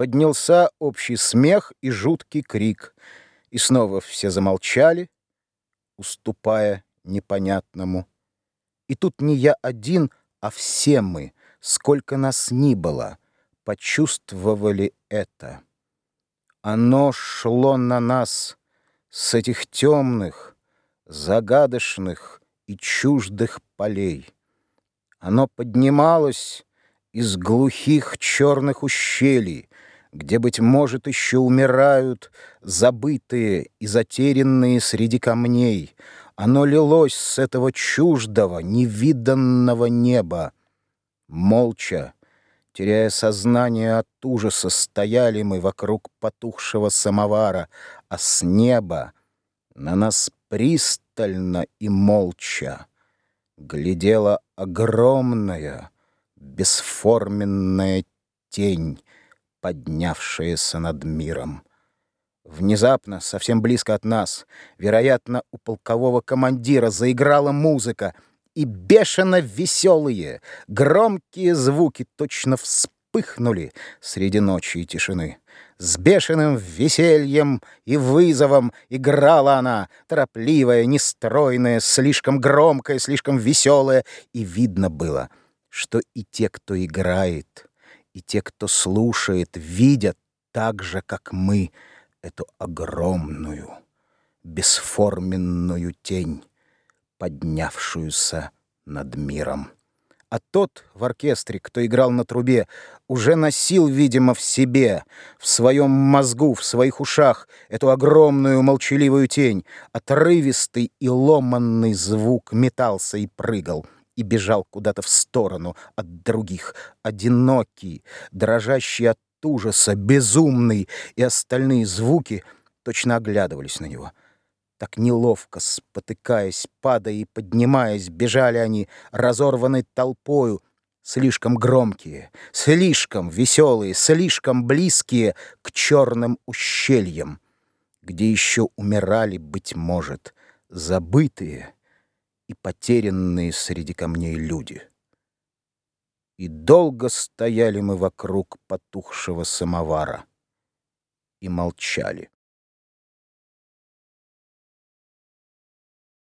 Поднялся общий смех и жуткий крик, и снова все замолчали, уступая непонятному. И тут не я один, а все мы, сколько нас ни было, почувствовали это. Оно шло на нас с этих темных, загадочных и чуждых полей. Оно поднималось из глухих черных ущелий, где, быть может, еще умирают забытые и затерянные среди камней. Оно лилось с этого чуждого, невиданного неба. Молча, теряя сознание от ужаса, стояли мы вокруг потухшего самовара, а с неба на нас пристально и молча глядела огромная, бесформенная тень, поднявшаяся над миром. Внезапно, совсем близко от нас, вероятно, у полкового командира заиграла музыка, и бешено веселые, громкие звуки точно вспыхнули среди ночи и тишины. С бешеным весельем и вызовом играла она, торопливая, нестройная, слишком громкая, слишком веселая, и видно было, что и те, кто играет, и те, кто слушает, видят так же, как мы, эту огромную, бесформенную тень, поднявшуюся над миром. А тот в оркестре, кто играл на трубе, уже носил, видимо, в себе, в своем мозгу, в своих ушах эту огромную молчаливую тень. Отрывистый и ломанный звук метался и прыгал — и бежал куда-то в сторону от других, одинокий, дрожащий от ужаса, безумный, и остальные звуки точно оглядывались на него. Так неловко, спотыкаясь, падая и поднимаясь, бежали они разорванной толпою, слишком громкие, слишком веселые, слишком близкие к черным ущельям, где еще умирали, быть может, забытые, и потерянные среди камней люди. И долго стояли мы вокруг потухшего самовара и молчали.